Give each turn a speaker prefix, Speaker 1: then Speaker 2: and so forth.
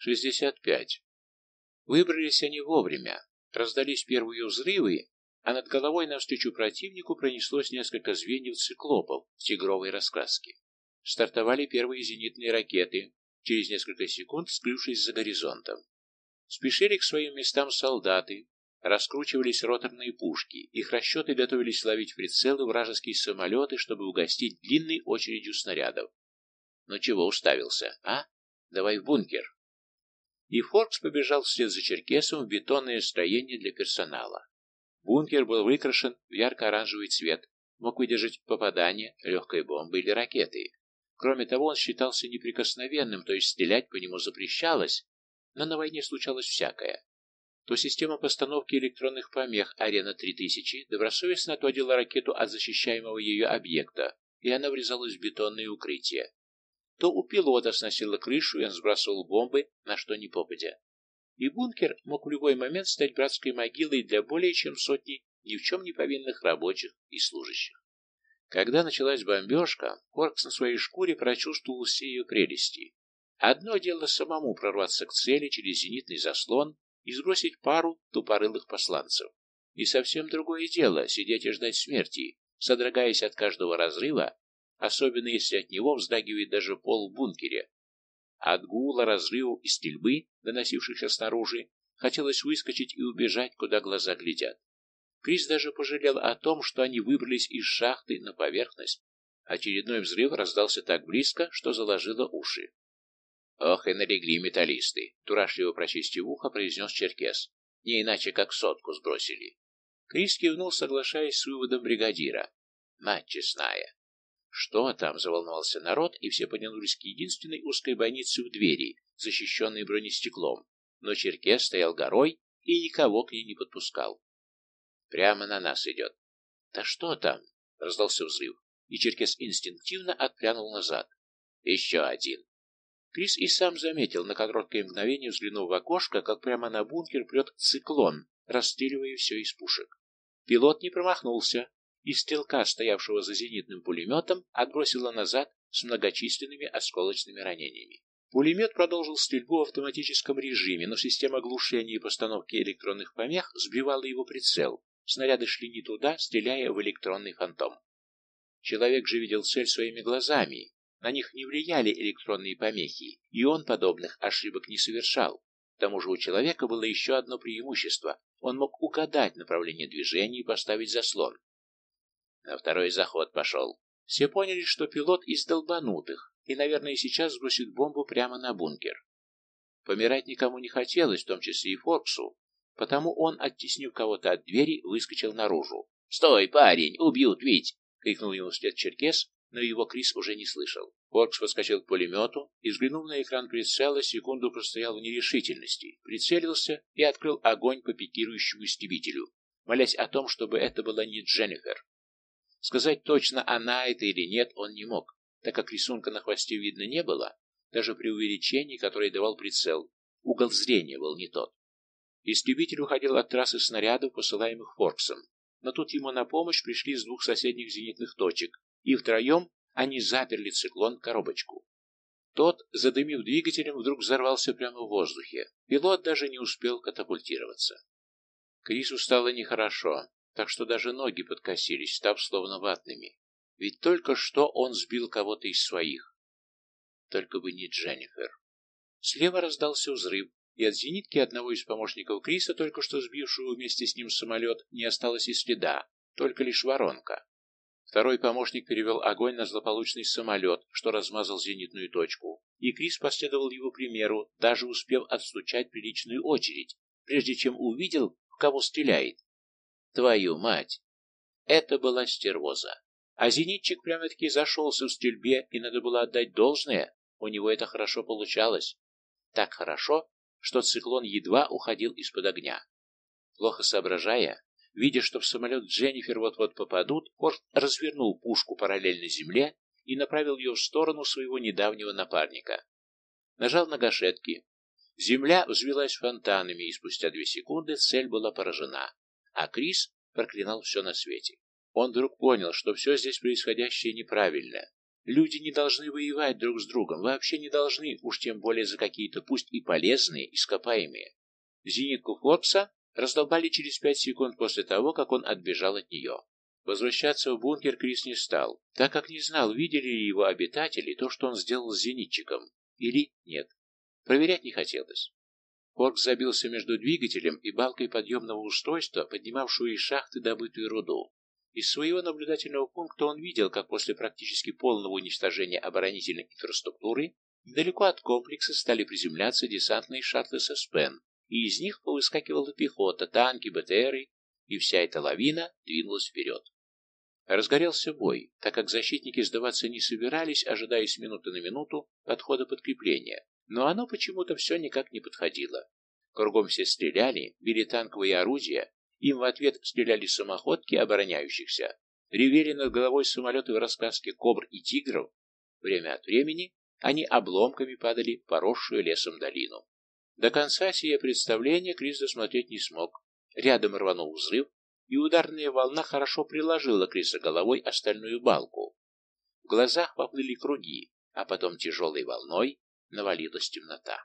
Speaker 1: Шестьдесят пять. Выбрались они вовремя. Раздались первые взрывы, а над головой навстречу противнику пронеслось несколько звеньев циклопов в тигровой раскраске. Стартовали первые зенитные ракеты, через несколько секунд скрывшись за горизонтом. Спешили к своим местам солдаты, раскручивались роторные пушки, их расчеты готовились ловить прицелы вражеские самолеты, чтобы угостить длинной очередью снарядов. Ну чего уставился, а? Давай в бункер. И Форкс побежал вслед за Черкесом в бетонное строение для персонала. Бункер был выкрашен в ярко-оранжевый цвет, мог выдержать попадание легкой бомбы или ракеты. Кроме того, он считался неприкосновенным, то есть стрелять по нему запрещалось, но на войне случалось всякое. То система постановки электронных помех «Арена-3000» добросовестно отводила ракету от защищаемого ее объекта, и она врезалась в бетонные укрытия то у пилота сносило крышу, и он сбрасывал бомбы, на что ни попадя. И бункер мог в любой момент стать братской могилой для более чем сотни ни в чем не повинных рабочих и служащих. Когда началась бомбежка, Коркс на своей шкуре прочувствовал все ее прелести. Одно дело самому прорваться к цели через зенитный заслон и сбросить пару тупорылых посланцев. И совсем другое дело — сидеть и ждать смерти, содрогаясь от каждого разрыва особенно если от него вздрагивает даже пол в бункере. От гула, разрывов и стрельбы, доносившихся снаружи, хотелось выскочить и убежать, куда глаза глядят. Крис даже пожалел о том, что они выбрались из шахты на поверхность. Очередной взрыв раздался так близко, что заложило уши. «Ох, и налегли металлисты!» — дурашливо прочистив ухо, произнес Черкес. «Не иначе, как сотку сбросили». Крис кивнул, соглашаясь с выводом бригадира. «Мать честная, «Что там?» — заволновался народ, и все потянулись к единственной узкой бойнице в двери, защищенной бронестеклом. Но Черкес стоял горой и никого к ней не подпускал. «Прямо на нас идет». «Да что там?» — раздался взрыв, и Черкес инстинктивно отпрянул назад. «Еще один». Крис и сам заметил, на короткое мгновение взглянув в окошко, как прямо на бункер прет циклон, расстреливая все из пушек. Пилот не промахнулся, и стрелка, стоявшего за зенитным пулеметом, отбросило назад с многочисленными осколочными ранениями. Пулемет продолжил стрельбу в автоматическом режиме, но система глушения и постановки электронных помех сбивала его прицел. Снаряды шли не туда, стреляя в электронный фантом. Человек же видел цель своими глазами. На них не влияли электронные помехи, и он подобных ошибок не совершал. К тому же у человека было еще одно преимущество. Он мог угадать направление движения и поставить заслон. На второй заход пошел. Все поняли, что пилот из долбанутых, и, наверное, сейчас сбросит бомбу прямо на бункер. Помирать никому не хотелось, в том числе и Форксу, потому он, оттеснив кого-то от двери, выскочил наружу. «Стой, парень! Убьют ведь!» — крикнул ему вслед Черкес, но его Крис уже не слышал. Форкс подскочил к пулемету и, взглянув на экран прицела, секунду простоял в нерешительности, прицелился и открыл огонь по пикирующему истребителю, молясь о том, чтобы это была не Дженнифер. Сказать точно, она это или нет, он не мог, так как рисунка на хвосте видно не было, даже при увеличении, которое давал прицел. Угол зрения был не тот. Истребитель уходил от трассы снарядов, посылаемых Форксом, но тут ему на помощь пришли с двух соседних зенитных точек, и втроем они заперли циклон в коробочку. Тот, задымив двигателем, вдруг взорвался прямо в воздухе. Пилот даже не успел катапультироваться. Крису стало нехорошо так что даже ноги подкосились, став словно ватными. Ведь только что он сбил кого-то из своих. Только бы не Дженнифер. Слева раздался взрыв, и от зенитки одного из помощников Криса, только что сбившего вместе с ним самолет, не осталось и следа, только лишь воронка. Второй помощник перевел огонь на злополучный самолет, что размазал зенитную точку, и Крис последовал его примеру, даже успев отстучать приличную очередь, прежде чем увидел, в кого стреляет. Твою мать! Это была стервоза. А зенитчик прямо-таки зашелся в стрельбе, и надо было отдать должное, у него это хорошо получалось. Так хорошо, что циклон едва уходил из-под огня. Плохо соображая, видя, что в самолет Дженнифер вот-вот попадут, Хорст развернул пушку параллельно земле и направил ее в сторону своего недавнего напарника. Нажал на гашетки. Земля взвелась фонтанами, и спустя две секунды цель была поражена а Крис проклинал все на свете. Он вдруг понял, что все здесь происходящее неправильно. Люди не должны воевать друг с другом, вообще не должны, уж тем более за какие-то, пусть и полезные, ископаемые. Зенитку Форбса раздолбали через пять секунд после того, как он отбежал от нее. Возвращаться в бункер Крис не стал, так как не знал, видели ли его обитатели то, что он сделал с зенитчиком, или нет. Проверять не хотелось. Форбс забился между двигателем и балкой подъемного устройства, поднимавшую из шахты добытую руду. Из своего наблюдательного пункта он видел, как после практически полного уничтожения оборонительной инфраструктуры недалеко от комплекса стали приземляться десантные шаттлы со СПЕН, и из них повыскакивала пехота, танки, БТРы, и вся эта лавина двинулась вперед. Разгорелся бой, так как защитники сдаваться не собирались, ожидая с минуты на минуту подхода подкрепления, но оно почему-то все никак не подходило. Кругом все стреляли, били танковые орудия, им в ответ стреляли самоходки обороняющихся, ревели над головой самолеты в рассказке «Кобр» и «Тигров». Время от времени они обломками падали в поросшую лесом долину. До конца сие представление Крис досмотреть не смог. Рядом рванул взрыв, и ударная волна хорошо приложила Криса головой остальную балку. В глазах поплыли круги, а потом тяжелой волной навалилась темнота.